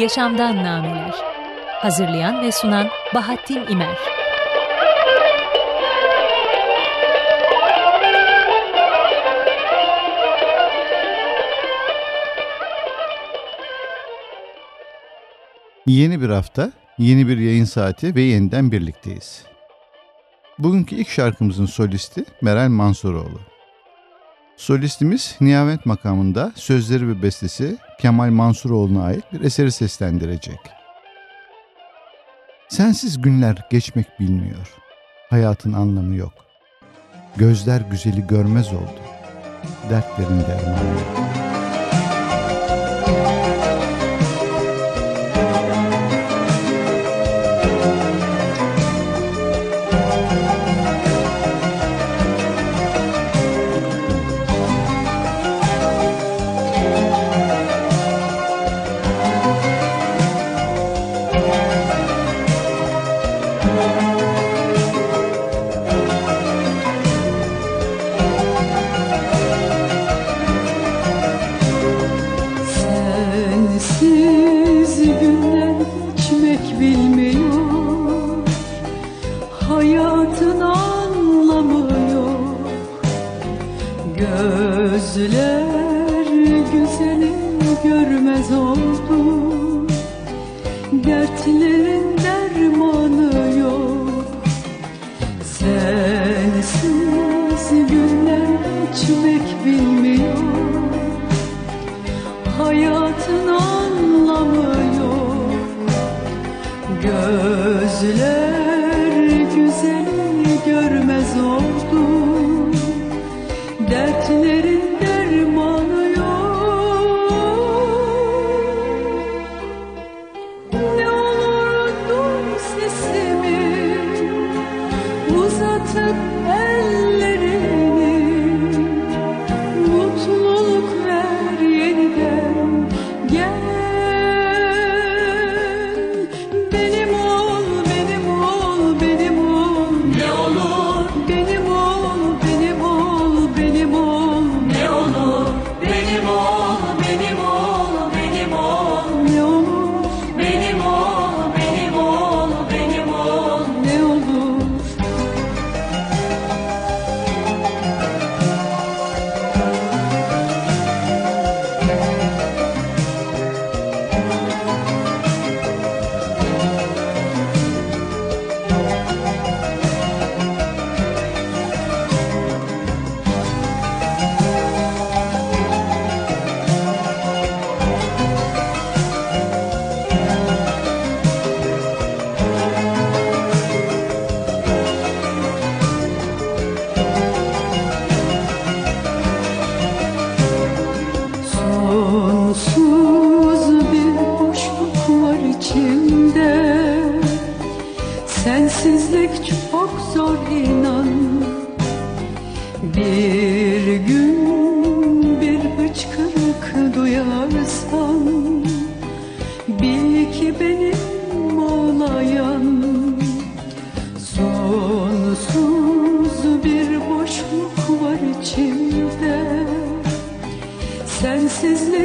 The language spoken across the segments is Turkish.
Yaşamdan Nameler Hazırlayan ve sunan Bahattin İmer Yeni bir hafta, yeni bir yayın saati ve yeniden birlikteyiz. Bugünkü ilk şarkımızın solisti Meral Mansuroğlu. Solistimiz Nihavent makamında sözleri ve bestesi Kemal Mansuroğlu'na ait bir eseri seslendirecek. Sensiz günler geçmek bilmiyor. Hayatın anlamı yok. Gözler güzeli görmez oldu. Dertlerin dermanı yok. gözler.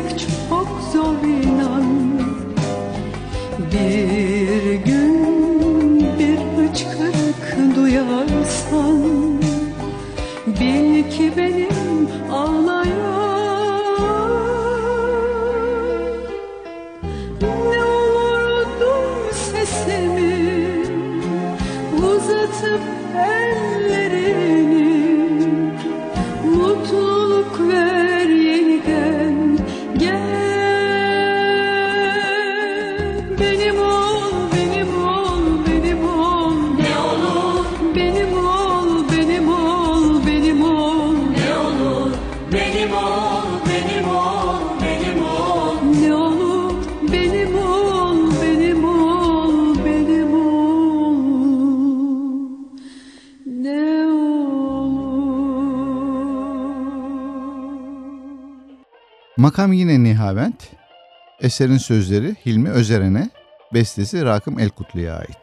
Sevmek çok zor inan. Bir gün bir hıçkırık duyarsan Bil ki Makam yine Nihavent, eserin sözleri Hilmi Özeren'e, bestesi Rakım Elkutlu'ya ait.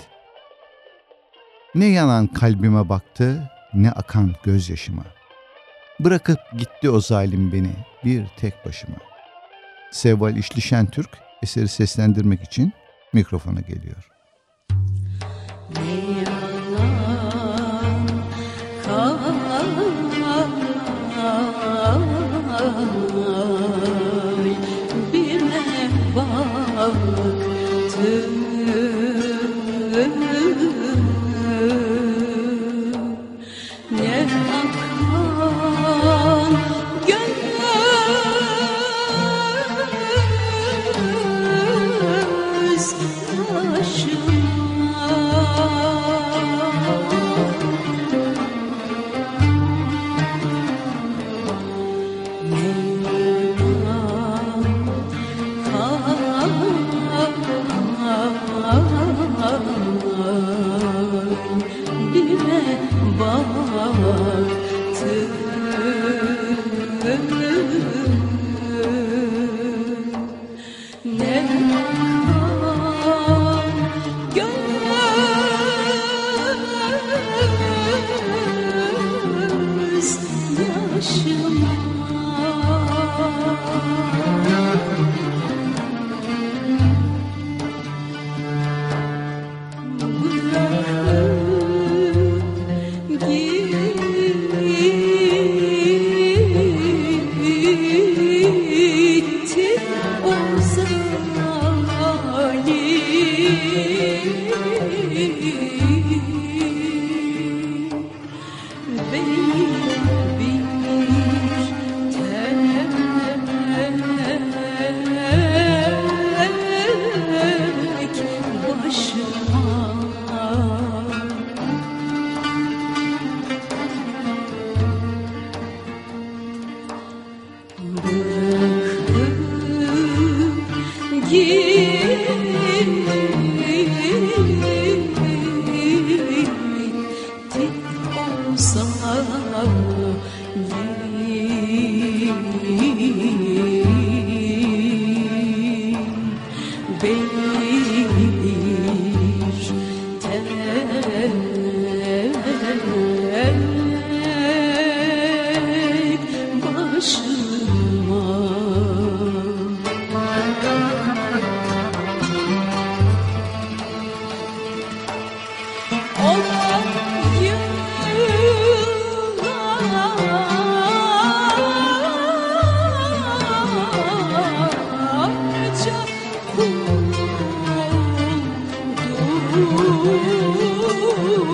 Ne yanan kalbime baktı, ne akan gözyaşıma. Bırakıp gitti o zalim beni bir tek başıma. Sevval İşlişen Türk eseri seslendirmek için mikrofona geliyor.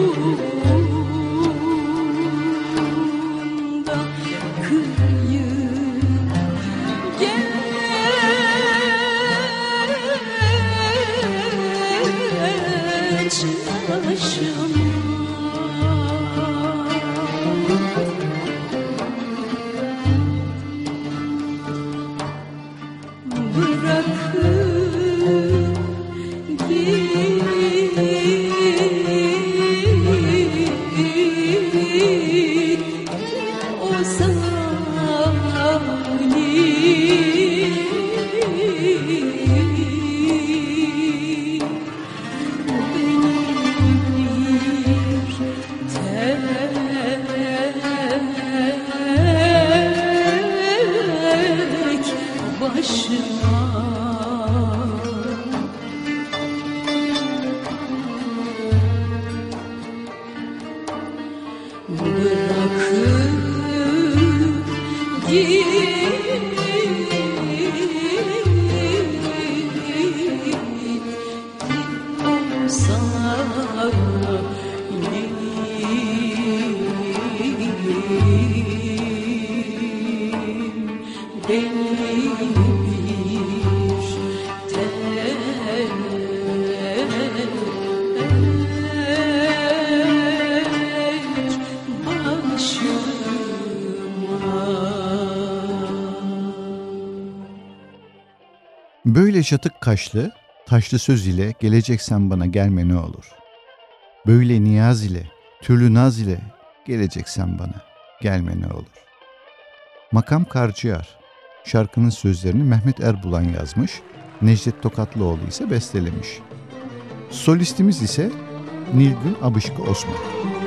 Ooh. Böyle çatık kaşlı, taşlı söz ile geleceksen bana gelme ne olur. Böyle niyaz ile, türlü naz ile geleceksen bana gelme ne olur. Makam Karcıyar, şarkının sözlerini Mehmet Erbulan yazmış, Necdet Tokatlıoğlu ise bestelemiş. Solistimiz ise Nilgün Abışkı Osman.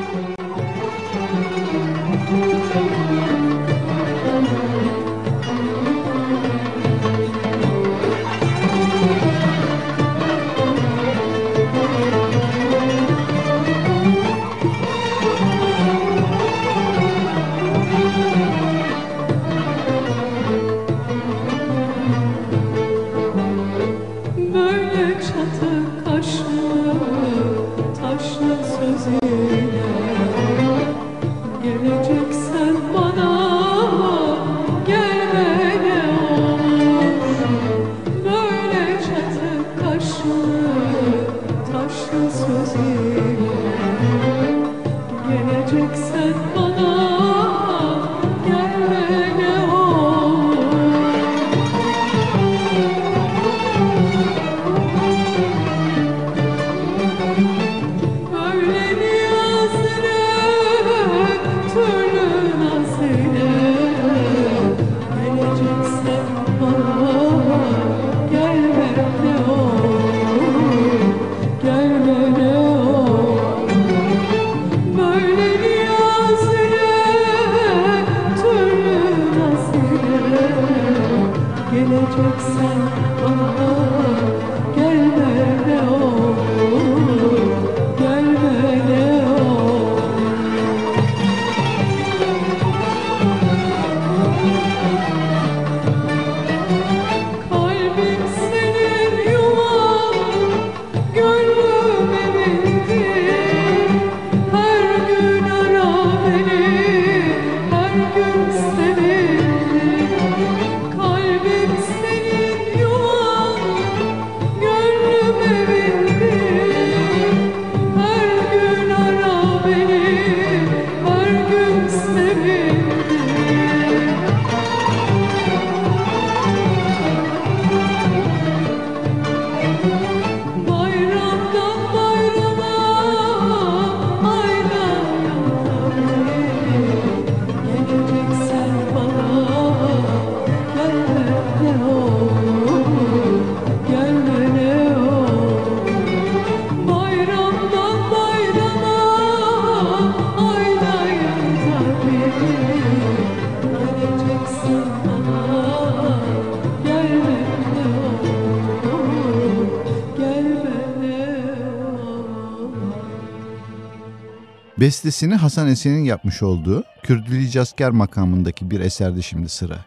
Bestesini Hasan Esen'in yapmış olduğu Kürdili Casker makamındaki bir eserde şimdi sıra.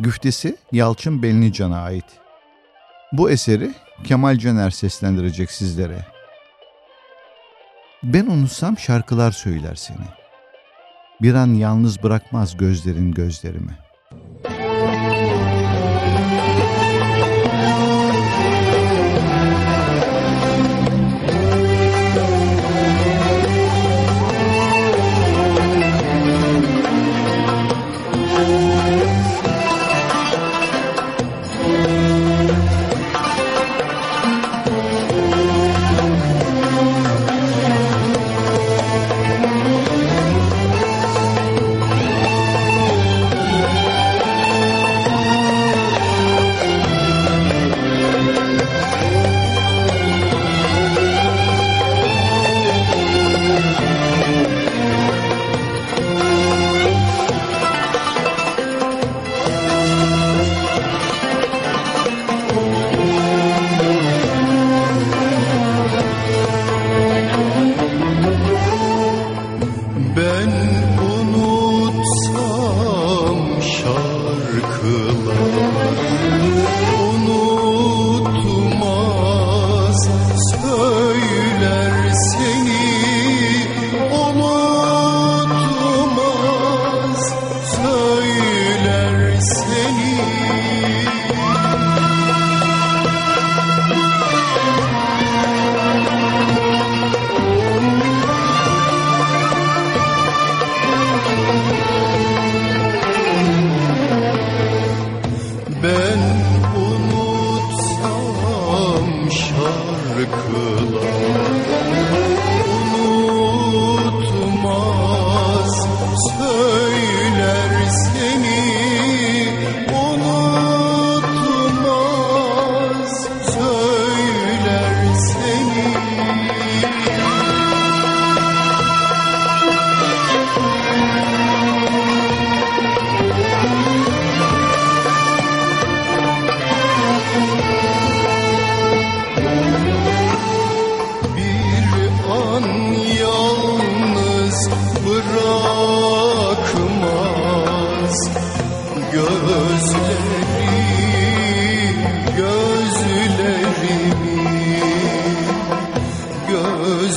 Güftesi Yalçın Belnican'a ait. Bu eseri Kemal Caner seslendirecek sizlere. Ben unutsam şarkılar söyler seni. Bir an yalnız bırakmaz gözlerin gözlerimi.''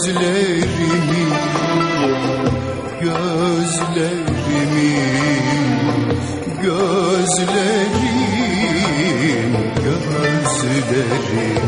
gözlerimi gözlerimi gözlerim gözlerim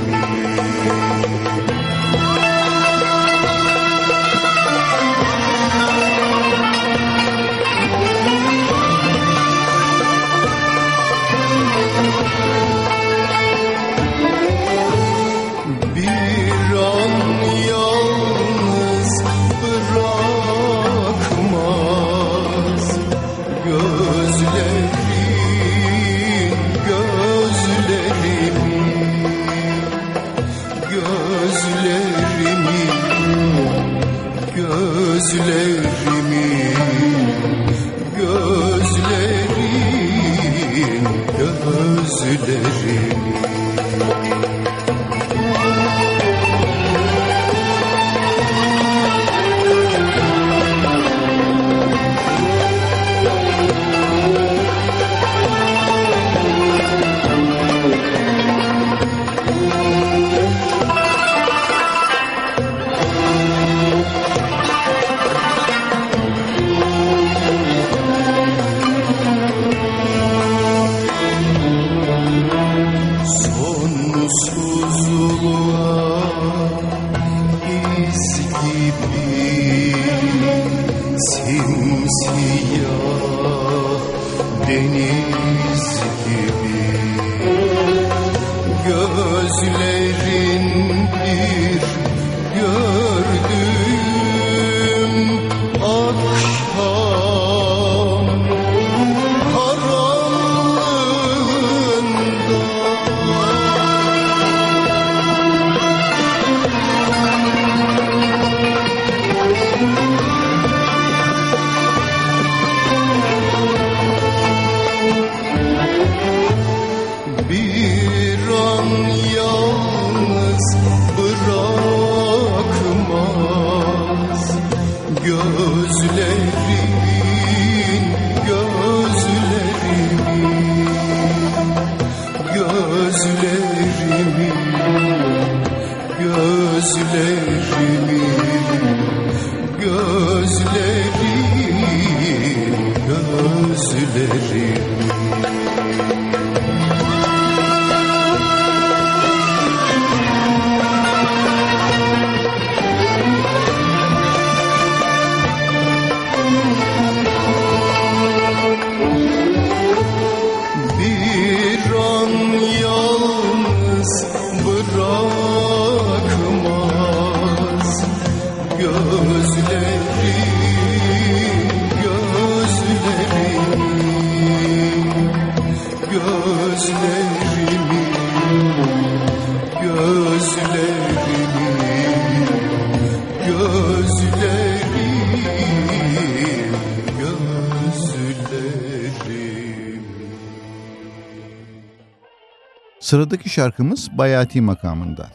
Sıradaki şarkımız Bayati makamından.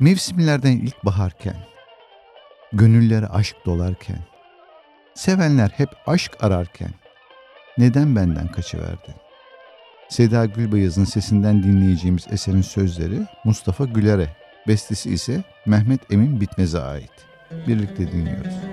Mevsimlerden ilk baharken, gönüllere aşk dolarken, sevenler hep aşk ararken, neden benden kaçıverdin? Seda Gülbayaz'ın sesinden dinleyeceğimiz eserin sözleri Mustafa Güler'e, bestesi ise Mehmet Emin Bitmez'e ait. Birlikte dinliyoruz.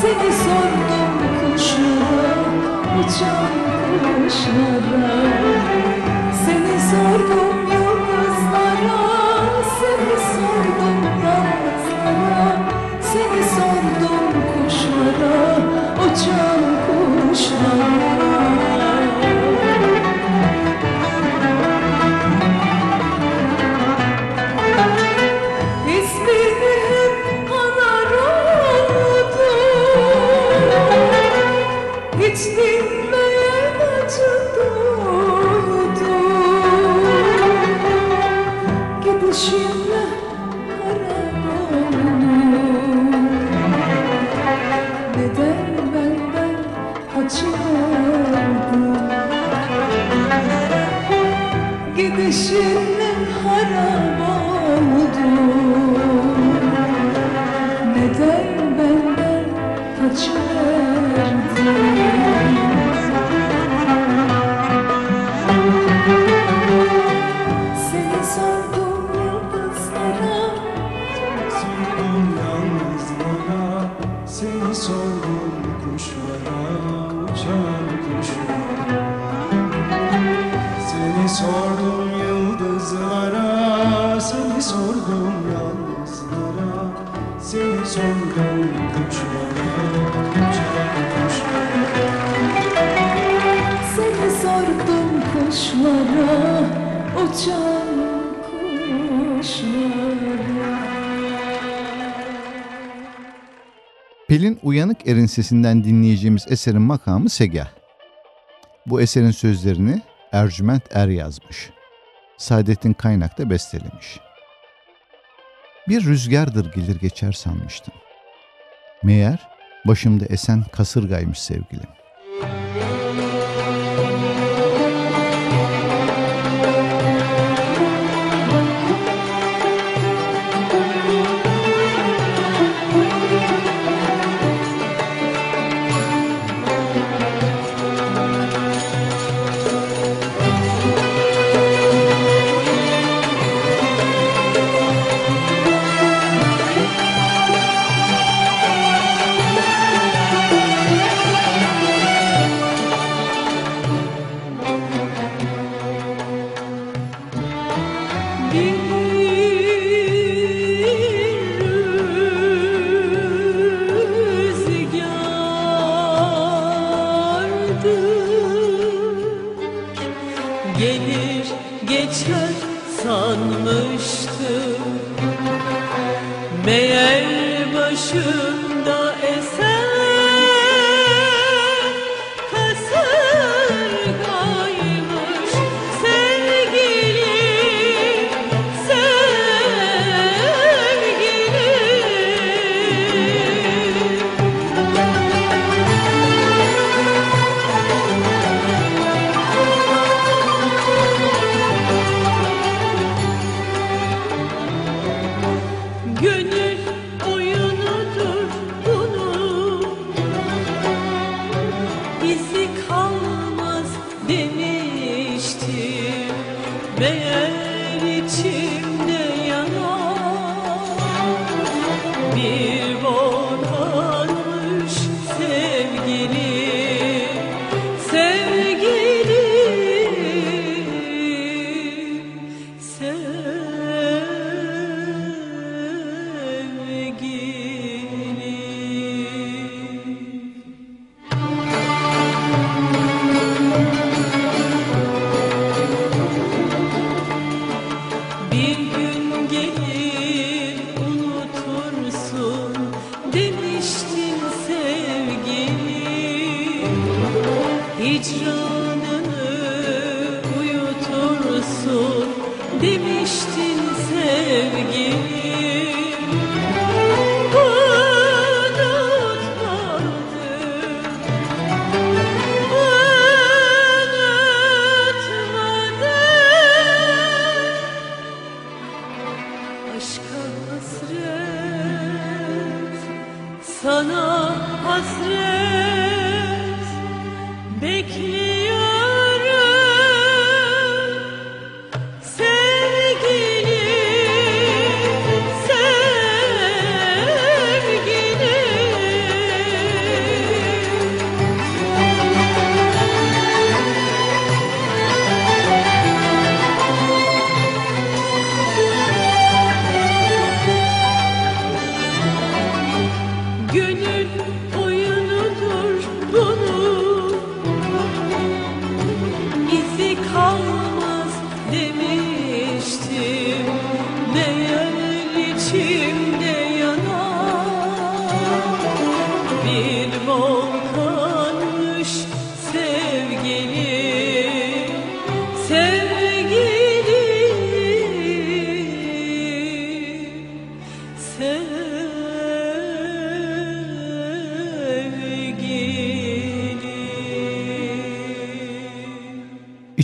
Seni sordum kuşlara Uçan kuşlara. Seni sordum yıldızlara Seni sordum yalnızlara. Seni sordum kuşlara Uçan kuşlara. Er'in sesinden dinleyeceğimiz eserin makamı Segah. Bu eserin sözlerini Ercüment Er yazmış. Saadettin Kaynak da bestelemiş. Bir rüzgardır gelir geçer sanmıştım. Meğer başımda esen kasırgaymış sevgilim.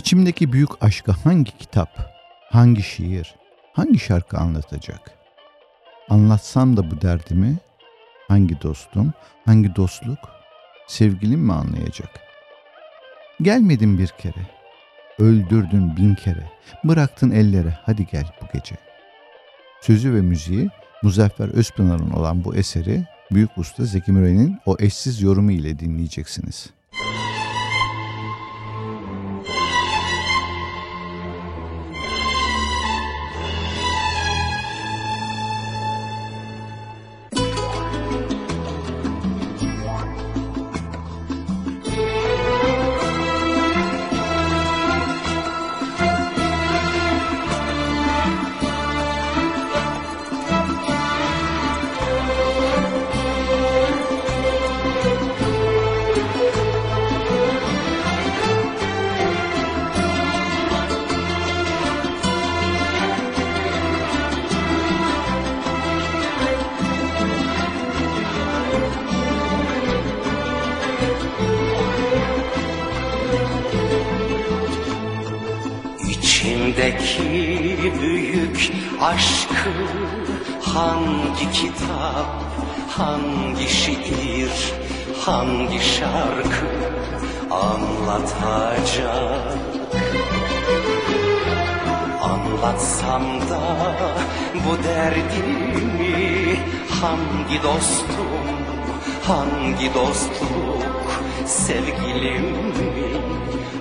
İçimdeki büyük aşkı hangi kitap, hangi şiir, hangi şarkı anlatacak? Anlatsam da bu derdimi hangi dostum, hangi dostluk, sevgilim mi anlayacak? Gelmedin bir kere, öldürdün bin kere, bıraktın ellere hadi gel bu gece. Sözü ve müziği Muzaffer Özpınar'ın olan bu eseri Büyük Usta Zeki Müren'in o eşsiz yorumu ile dinleyeceksiniz.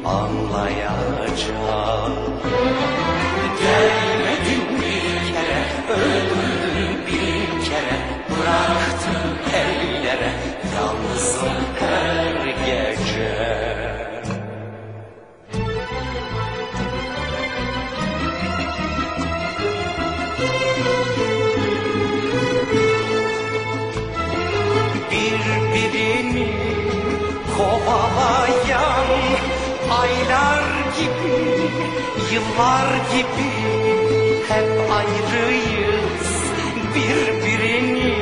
Anlayacak? Gelmedin bir kere, öldürdün bin kere, bıraktın ellere, yalnızım her gece. birbirini kovalayan yıllar gibi hep ayrıyız. Birbirini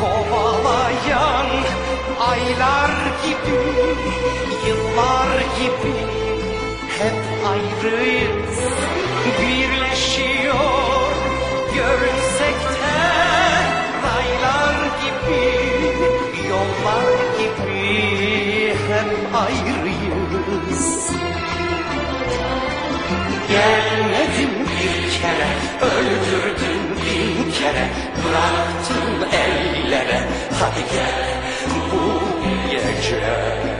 kovalayan aylar gibi, yıllar gibi hep ayrıyız. Birleşiyor görünsek de raylar gibi, yollar gibi hep ayrıyız. Gelmedin bir kere, öldürdün bin kere, bıraktın ellere, hadi gel bu gece.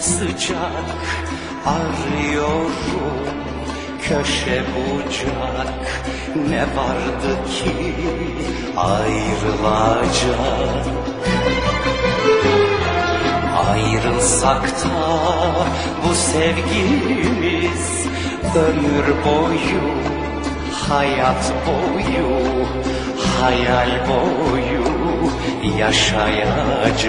Sıcak arıyorum köşe bucak. Ne vardı ki ayrılacak? Ayrılsak da bu sevgimiz ömür boyu hayat boyu hayal boyu yaşayacak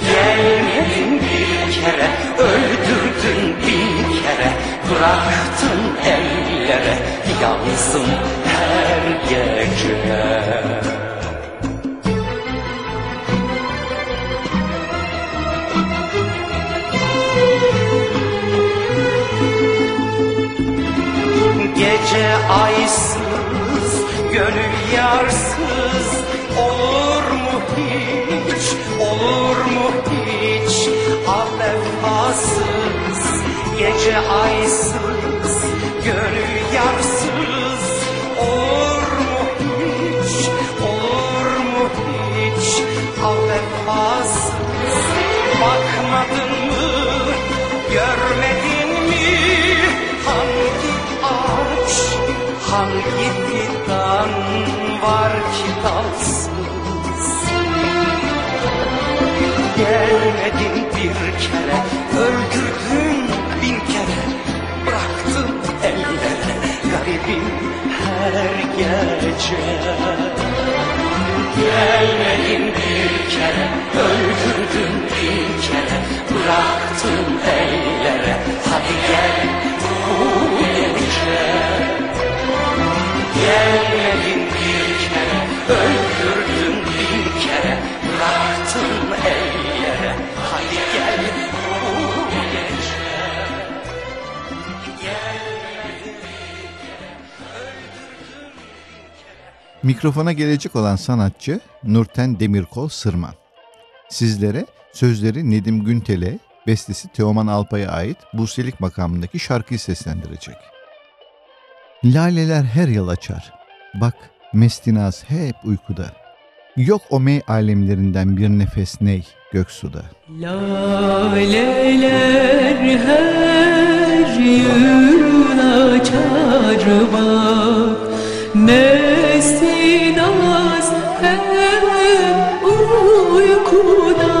Gelmedin bir kere, öldürdün bin kere Bıraktın ellere, yalnızım her gece. Gece aysız, gönül yarsız Olur mu hiç, olur vefasız, gece aysız Gönül yarsız, olur mu hiç, olur mu hiç? Vefasız, bakmadın mı, görmedin mi? Hangi ağaç, hangi fidan var ki dalsız? Gelmedin bir kere, öldürdün bin kere Bıraktın ellere, garibim her gece. Gelmedin bir kere, öldürdün bin kere Bıraktın ellere, hadi gel bu gece. Gelmedin Mikrofona gelecek olan sanatçı Nurten Demirkol Sırman. Sizlere sözleri Nedim Güntel'e, bestesi Teoman Alpay'a ait Buselik makamındaki şarkıyı seslendirecek. Laleler her yıl açar. Bak mestinaz hep uykuda. Yok o mey alemlerinden bir nefes ney göksuda. Laleler her yıl açar bak Mesti naz hep uykuda.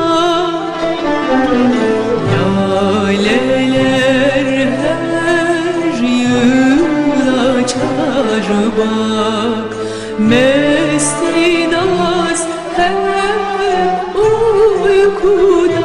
Laleler her yıl bak. Mesti naz hep uykuda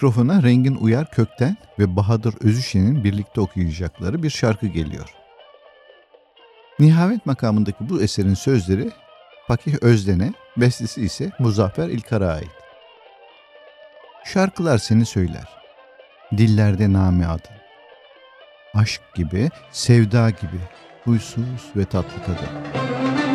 mikrofona Rengin Uyar Kökten ve Bahadır Özüşen'in birlikte okuyacakları bir şarkı geliyor. Nihavet makamındaki bu eserin sözleri Fakih Özden'e, bestesi ise Muzaffer İlkar'a ait. Şarkılar seni söyler. Dillerde name adın. Aşk gibi, sevda gibi, huysuz ve tatlı kadın.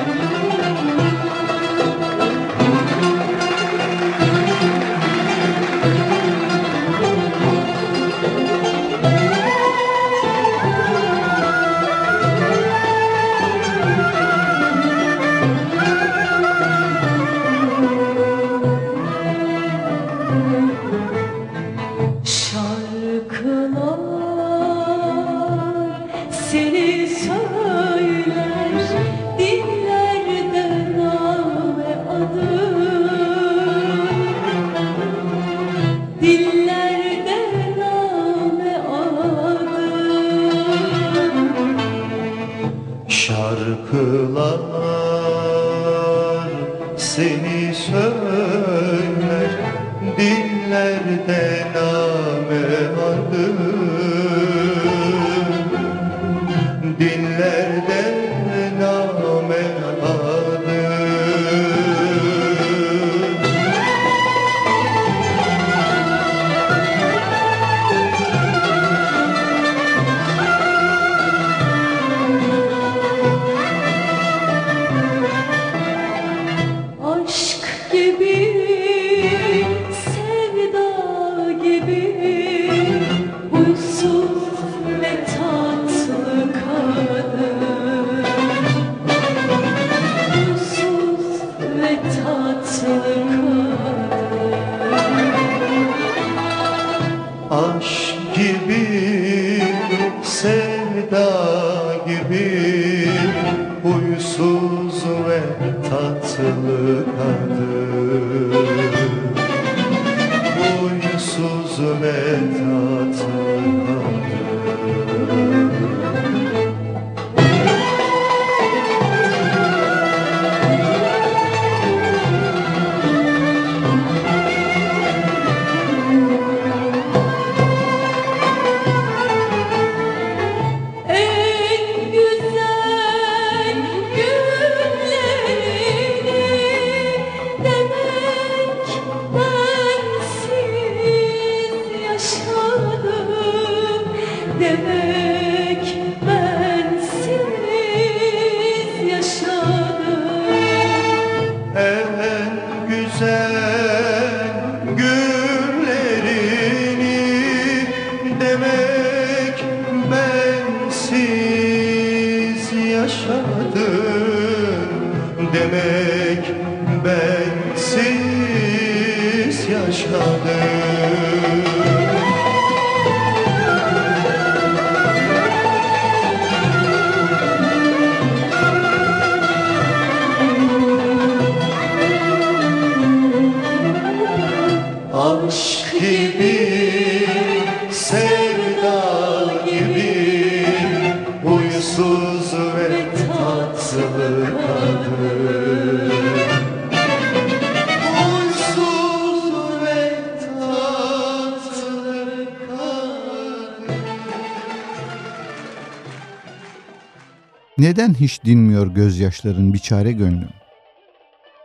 Neden hiç dinmiyor gözyaşların biçare gönlüm?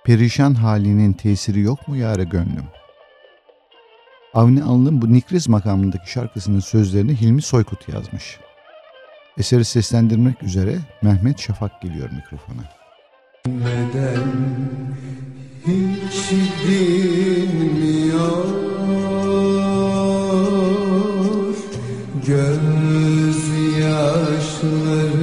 Perişan halinin tesiri yok mu yare gönlüm? Avni Alın'ın bu Nikriz makamındaki şarkısının sözlerini Hilmi Soykut yazmış. Eseri seslendirmek üzere Mehmet Şafak geliyor mikrofona. Neden hiç dinmiyor gözyaşları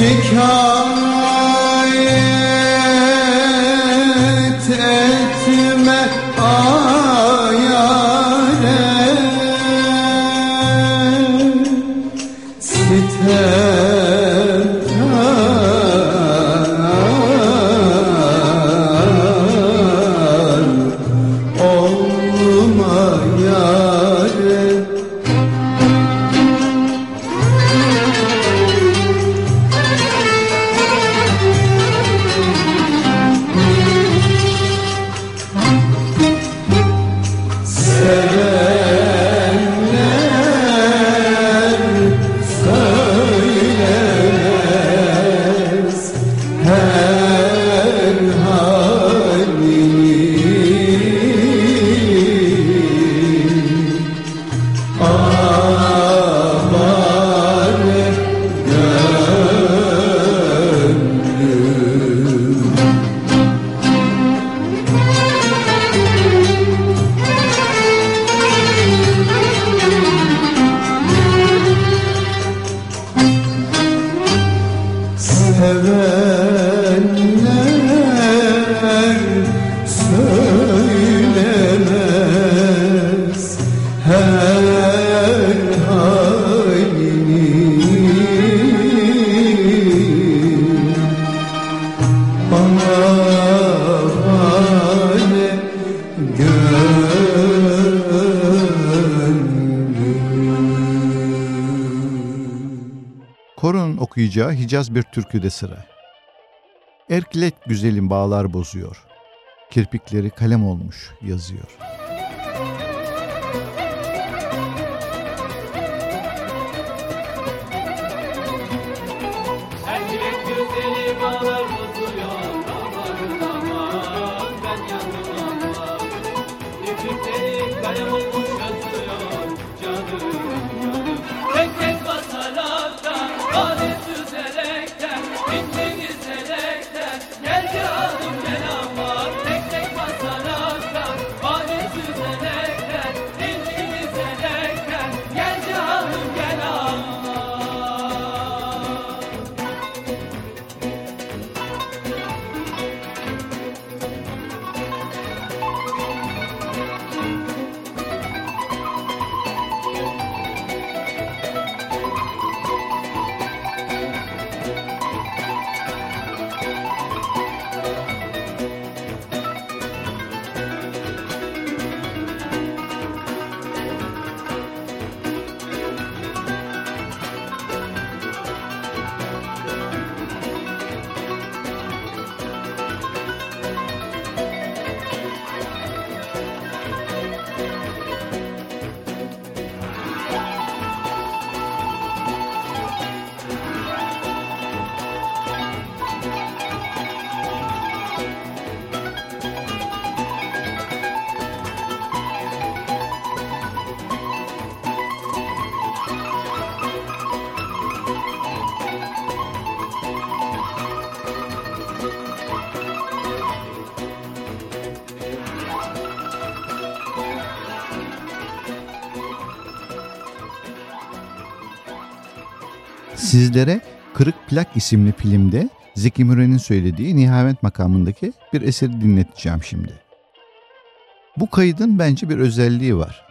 Şikayet okuyacağı Hicaz bir türküde sıra. Erkilet güzelim bağlar bozuyor. Kirpikleri kalem olmuş yazıyor. Sizlere Kırık Plak isimli filmde Zeki Müren'in söylediği Nihavent makamındaki bir eseri dinleteceğim şimdi. Bu kaydın bence bir özelliği var.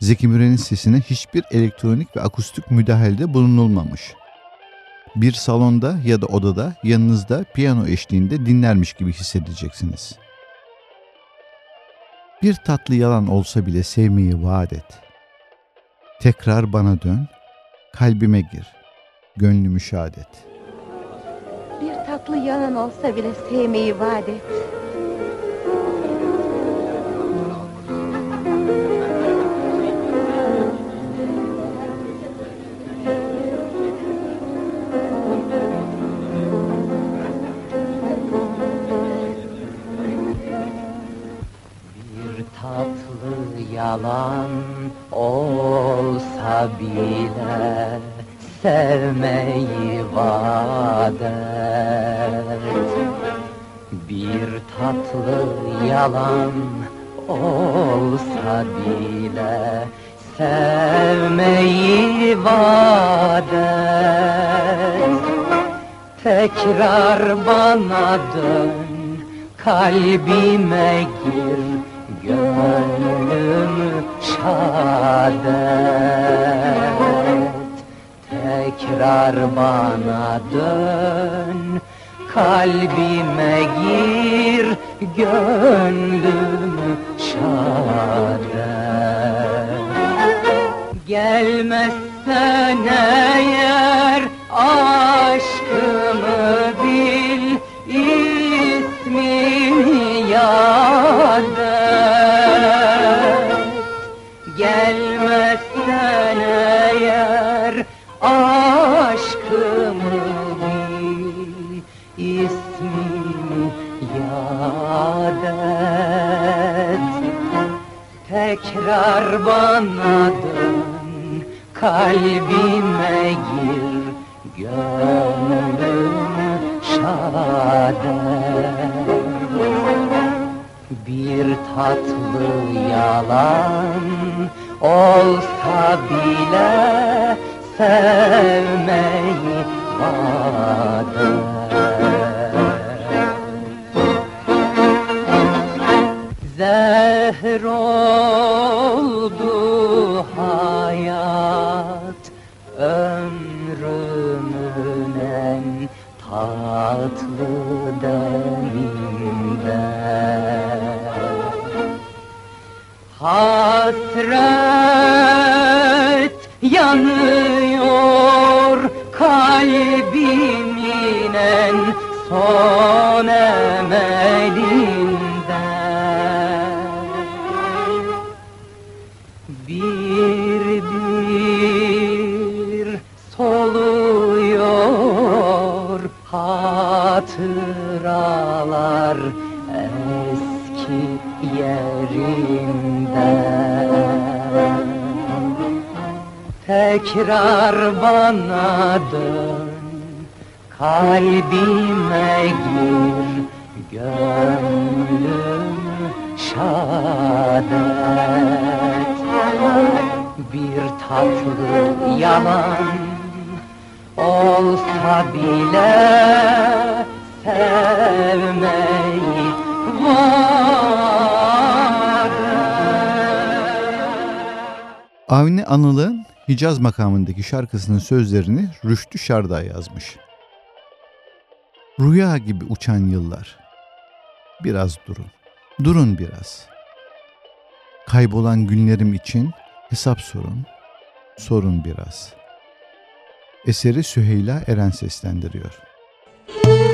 Zeki Müren'in sesine hiçbir elektronik ve akustik müdahalede bulunulmamış. bir salonda ya da odada yanınızda piyano eşliğinde dinlermiş gibi hissedeceksiniz. Bir tatlı yalan olsa bile sevmeyi vaat et. Tekrar bana dön, kalbime gir, gönlümü şad et. Bir tatlı yalan olsa bile sevmeyi vaat et. Bir tatlı yalan olsa bile sevmeyi vaat et. Bir tatlı yalan olsa bile sevmeyi vaat et. Tekrar bana dön, kalbime gir, gönlümü şad et. Tekrar bana dön, kalbime gir, gönlümü şad et. Gelmezsen eğer aşkımı bil ismini yad ismini yad et. Tekrar bana dön, kalbime gir, gönlümü şad. Bir tatlı yalan olsa bile sevmeyi vaat مهران Tekrar bana dön Kalbime gir Gönlüm şad et Bir tatlı yalan Olsa bile Sevmeyi et. Avni Anıl'ın Hicaz makamındaki şarkısının sözlerini Rüştü Şarda yazmış. Rüya gibi uçan yıllar. Biraz durun. Durun biraz. Kaybolan günlerim için hesap sorun. Sorun biraz. Eseri Süheyla Eren seslendiriyor. Rüya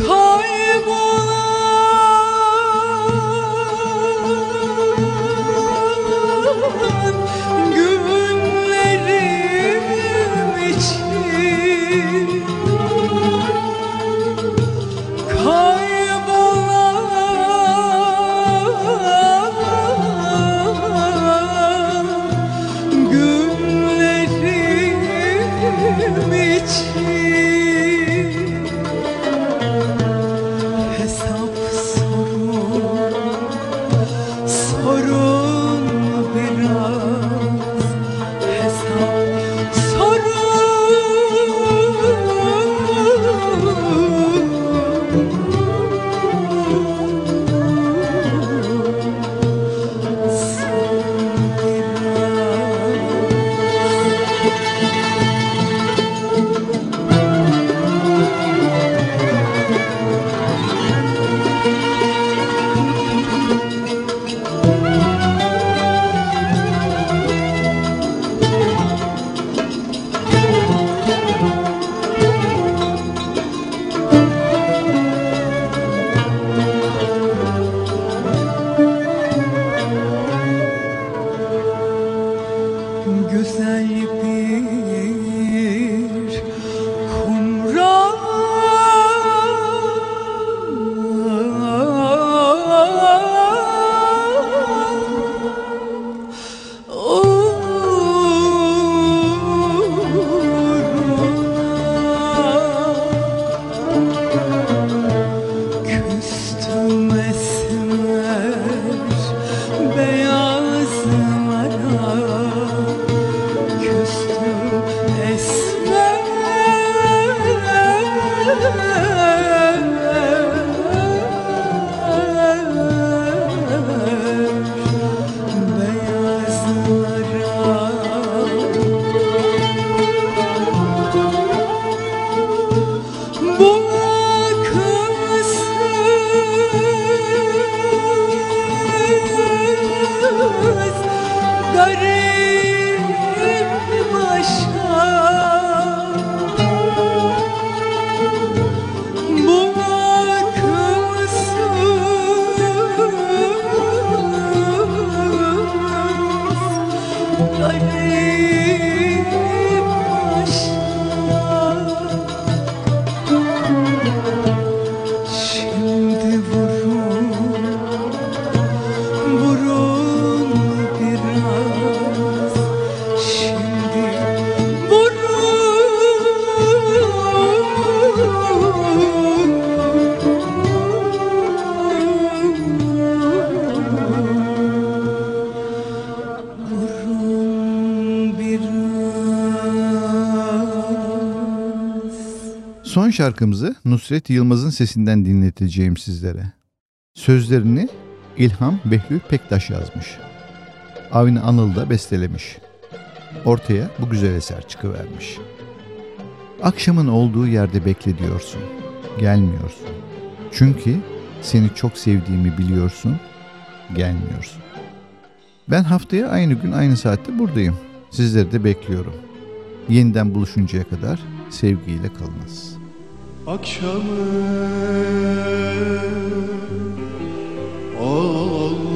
cold. Şarkımızı Nusret Yılmaz'ın sesinden dinleteceğim sizlere. Sözlerini İlham Behlül Pektaş yazmış. Avni Anıl da bestelemiş. Ortaya bu güzel eser çıkıvermiş. Akşamın olduğu yerde bekle diyorsun. Gelmiyorsun. Çünkü seni çok sevdiğimi biliyorsun. Gelmiyorsun. Ben haftaya aynı gün aynı saatte buradayım. Sizleri de bekliyorum. Yeniden buluşuncaya kadar sevgiyle kalınız. Akşamın olduğu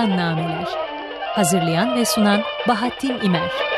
Yaşamdan Nameler Hazırlayan ve sunan Bahattin İmer